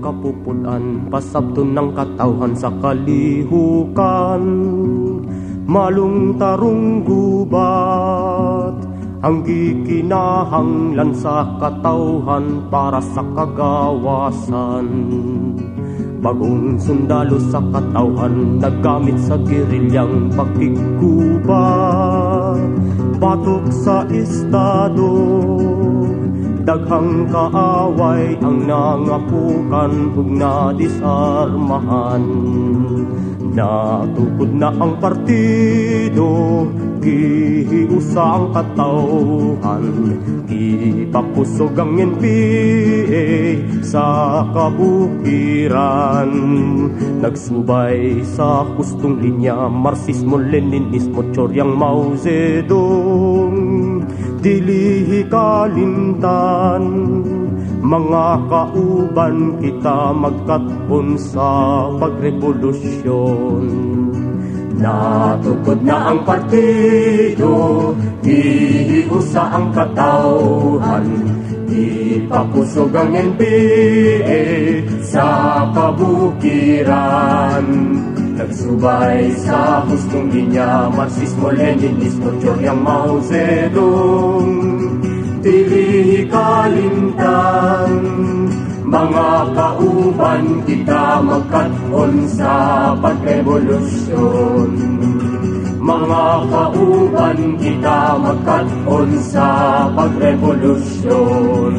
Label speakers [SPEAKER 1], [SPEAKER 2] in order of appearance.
[SPEAKER 1] kapuputan Pasabton ng katawhan sa kalihukan. Malung tarong gubat Ang gikinahanglan sa katawhan Para sa kagawasan. Bagong sundalo sa katawhan Nagamit sa gerilyang pagkigubat Batok sa estado Daghang kaaway ang nangapukan ug nadisarmahan. Natukod na ang partido Gihiusa ang katauhan Ipapusog ang NPA sa kabukiran. Nagsubay sa hustong linya Marxismo, Leninismo, Choryang Mao Zedong Dili kalimtan mga kauban kita magkatpon sa pagrevolusyon Natukod na ang partido, ihiusa ang katauhan, ipapusog ang NPA sa kabukiran. Nagsubay sa hustong linya, Marxismo, Leninismo, Choryang Mao Zedong, Dili kalimtan, mga kauban kita magkaton sa pagrevolusyon. Mga kauban kita magkaton sa pagrevolusyon.